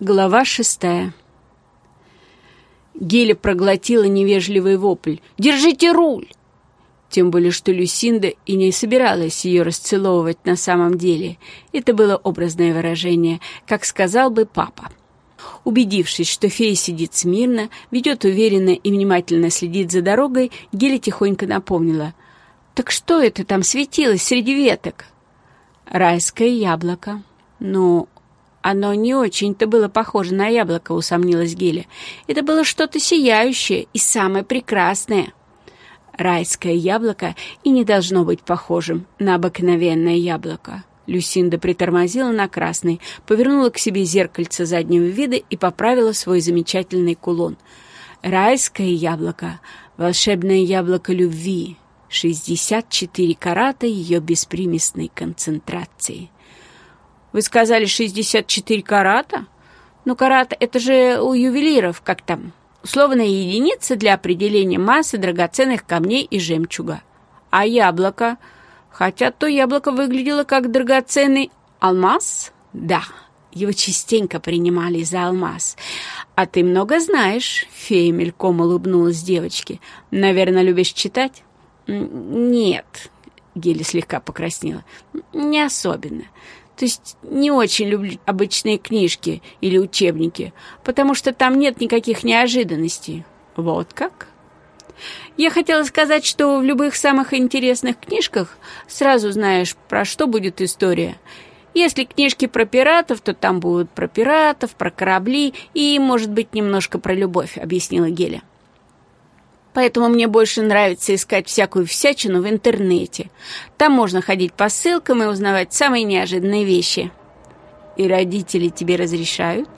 Глава шестая. Геля проглотила невежливый вопль. «Держите руль!» Тем более, что Люсинда и не собиралась ее расцеловывать на самом деле. Это было образное выражение, как сказал бы папа. Убедившись, что фея сидит смирно, ведет уверенно и внимательно следит за дорогой, Геля тихонько напомнила. «Так что это там светилось среди веток?» «Райское яблоко». «Ну, оно не очень-то было похоже на яблоко, усомнилась Геля. Это было что-то сияющее и самое прекрасное. Райское яблоко и не должно быть похожим на обыкновенное яблоко. Люсинда притормозила на красный, повернула к себе зеркальце заднего вида и поправила свой замечательный кулон. Райское яблоко, волшебное яблоко любви, 64 карата ее беспримесной концентрации. Вы сказали 64 карата? Ну, карат — это же у ювелиров, как там, условная единица для определения массы драгоценных камней и жемчуга. А яблоко? Хотя то яблоко выглядело как драгоценный алмаз? Да, его частенько принимали за алмаз. А ты много знаешь, фея мельком улыбнулась девочке. Наверное, любишь читать? Нет, Гели слегка покраснела. Не особенно. То есть не очень люблю обычные книжки или учебники, потому что там нет никаких неожиданностей. Вот как? Я хотела сказать, что в любых самых интересных книжках сразу знаешь, про что будет история. Если книжки про пиратов, то там будут про пиратов, про корабли и, может быть, немножко про любовь, объяснила Геля. Поэтому мне больше нравится искать всякую всячину в интернете. Там можно ходить по ссылкам и узнавать самые неожиданные вещи. И родители тебе разрешают?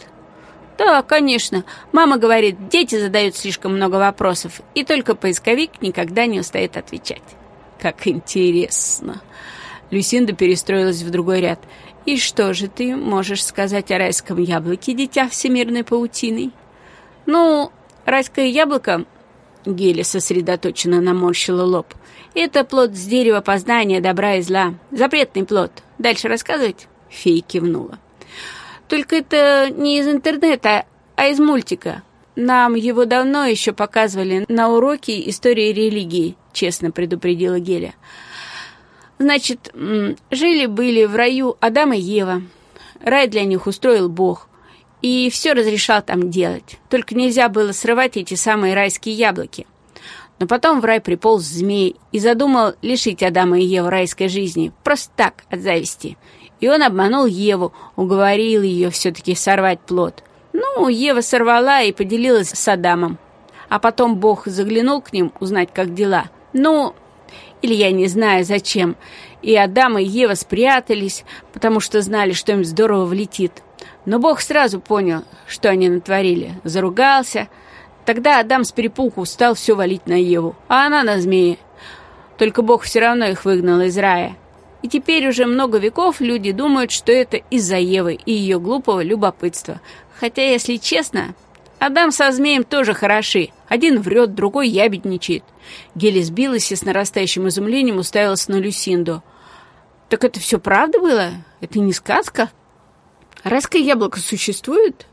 Да, конечно. Мама говорит, дети задают слишком много вопросов, и только поисковик никогда не устает отвечать. Как интересно. Люсинда перестроилась в другой ряд. И что же ты можешь сказать о райском яблоке, дитя всемирной паутиной? Ну, райское яблоко Геля сосредоточенно наморщила лоб. «Это плод с дерева познания добра и зла. Запретный плод. Дальше рассказывать?» Фея кивнула. «Только это не из интернета, а из мультика. Нам его давно еще показывали на уроке истории религии», честно предупредила Геля. «Значит, жили-были в раю Адам и Ева. Рай для них устроил Бог и все разрешал там делать. Только нельзя было срывать эти самые райские яблоки. Но потом в рай приполз змей и задумал лишить Адама и Еву райской жизни, просто так, от зависти. И он обманул Еву, уговорил ее все-таки сорвать плод. Ну, Ева сорвала и поделилась с Адамом. А потом Бог заглянул к ним узнать, как дела. Ну, или я не знаю зачем. И Адам и Ева спрятались, потому что знали, что им здорово влетит. Но Бог сразу понял, что они натворили, заругался. Тогда Адам с перепуху стал все валить на Еву, а она на змеи. Только Бог все равно их выгнал из рая. И теперь уже много веков люди думают, что это из-за Евы и ее глупого любопытства. Хотя, если честно, Адам со змеем тоже хороши. Один врет, другой ябедничает. Гели сбилась и с нарастающим изумлением уставилась на Люсинду. «Так это все правда было? Это не сказка?» Райское яблоко существует?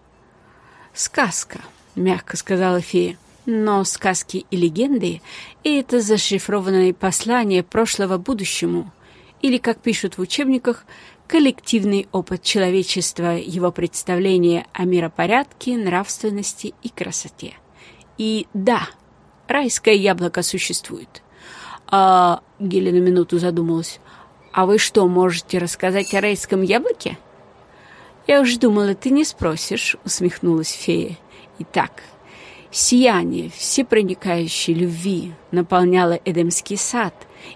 Сказка, мягко сказала фея. Но сказки и легенды — это зашифрованные послания прошлого будущему, или, как пишут в учебниках, коллективный опыт человечества, его представление о миропорядке, нравственности и красоте. И да, райское яблоко существует. А Геля на минуту задумалась. А вы что, можете рассказать о райском яблоке? «Я уж думала, ты не спросишь», — усмехнулась фея. «Итак, сияние всепроникающей любви наполняло Эдемский сад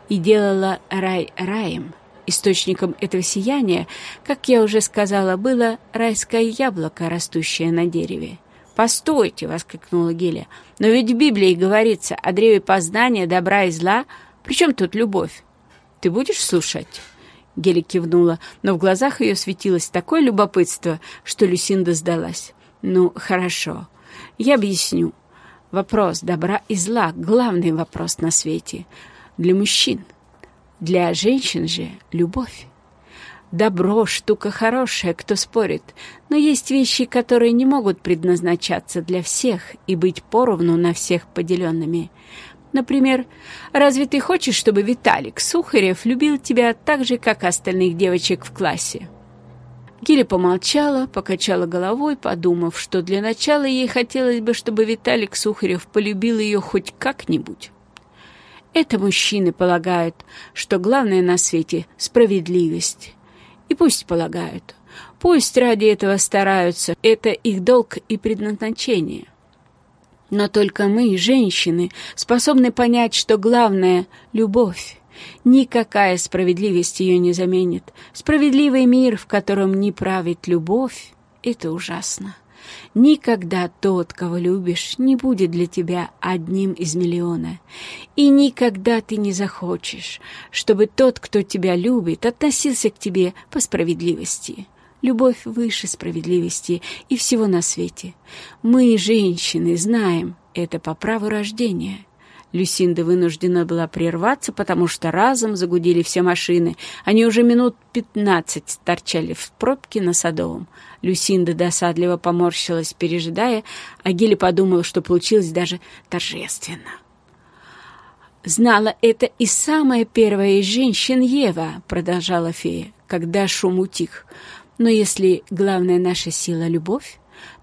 и делало рай раем. Источником этого сияния, как я уже сказала, было райское яблоко, растущее на дереве. «Постойте!» — воскликнула Геля. «Но ведь в Библии говорится о древе познания добра и зла. Причем тут любовь? Ты будешь слушать?» Гели кивнула, но в глазах ее светилось такое любопытство, что Люсинда сдалась. «Ну, хорошо. Я объясню. Вопрос добра и зла — главный вопрос на свете. Для мужчин. Для женщин же — любовь. Добро — штука хорошая, кто спорит, но есть вещи, которые не могут предназначаться для всех и быть поровну на всех поделенными. Например, разве ты хочешь, чтобы Виталик Сухарев любил тебя так же, как остальных девочек в классе? Гиля помолчала, покачала головой, подумав, что для начала ей хотелось бы, чтобы Виталик Сухарев полюбил ее хоть как-нибудь. Это мужчины полагают, что главное на свете — справедливость. И пусть полагают. Пусть ради этого стараются. Это их долг и предназначение. Но только мы, женщины, способны понять, что главное — любовь. Никакая справедливость ее не заменит. Справедливый мир, в котором не правит любовь, — это ужасно. Никогда тот, кого любишь, не будет для тебя одним из миллиона. И никогда ты не захочешь, чтобы тот, кто тебя любит, относился к тебе по справедливости. Любовь выше справедливости и всего на свете. Мы, женщины, знаем это по праву рождения. Люсинда вынуждена была прерваться, потому что разом загудели все машины. Они уже минут пятнадцать торчали в пробке на Садовом. Люсинда досадливо поморщилась, пережидая, а Геля подумала, что получилось даже торжественно. «Знала это и самая первая из женщин Ева», — продолжала фея, когда шум утих. «Но если главная наша сила — любовь,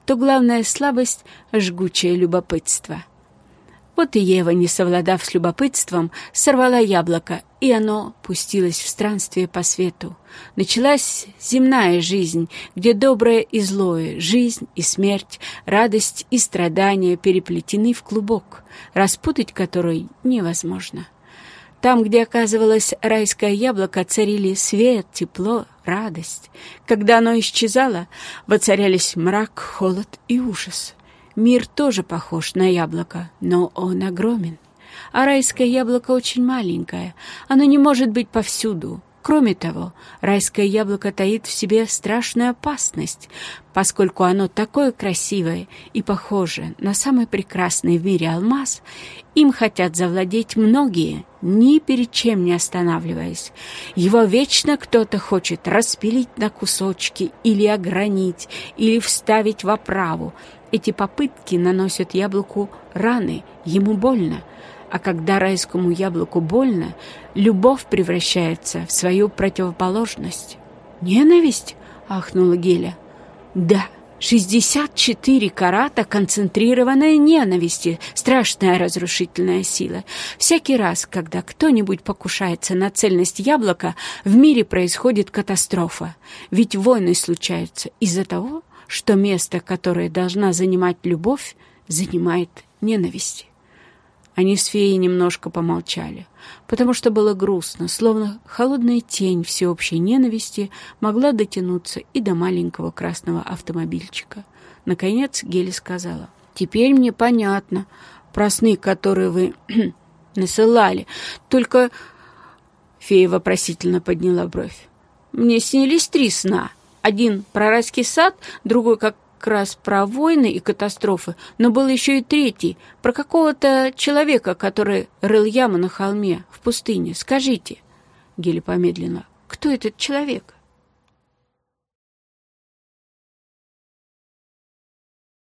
то главная слабость — жгучее любопытство». Вот и Ева, не совладав с любопытством, сорвала яблоко, и оно пустилось в странствие по свету. Началась земная жизнь, где доброе и злое, жизнь и смерть, радость и страдания переплетены в клубок, распутать который невозможно. Там, где оказывалось райское яблоко, царили свет, тепло, радость. Когда оно исчезало, воцарялись мрак, холод и ужас. Мир тоже похож на яблоко, но он огромен. А райское яблоко очень маленькое, оно не может быть повсюду. Кроме того, райское яблоко таит в себе страшную опасность, поскольку оно такое красивое и похоже на самый прекрасный в мире алмаз, им хотят завладеть многие, ни перед чем не останавливаясь. Его вечно кто-то хочет распилить на кусочки или огранить, или вставить в оправу, эти попытки наносят яблоку раны, ему больно. А когда райскому яблоку больно, любовь превращается в свою противоположность. «Ненависть?» — ахнула Геля. «Да, 64 карата концентрированной ненависти, страшная разрушительная сила. Всякий раз, когда кто-нибудь покушается на цельность яблока, в мире происходит катастрофа. Ведь войны случаются из-за того, что место, которое должна занимать любовь, занимает ненависть. Они с феей немножко помолчали, потому что было грустно, словно холодная тень всеобщей ненависти могла дотянуться и до маленького красного автомобильчика. Наконец Гели сказала, «Теперь мне понятно про сны, которые вы насылали, только...» Фея вопросительно подняла бровь. «Мне снились три сна». Один про райский сад, другой как раз про войны и катастрофы, но был еще и третий, про какого-то человека, который рыл яму на холме в пустыне. Скажите, Гели помедленно, кто этот человек?»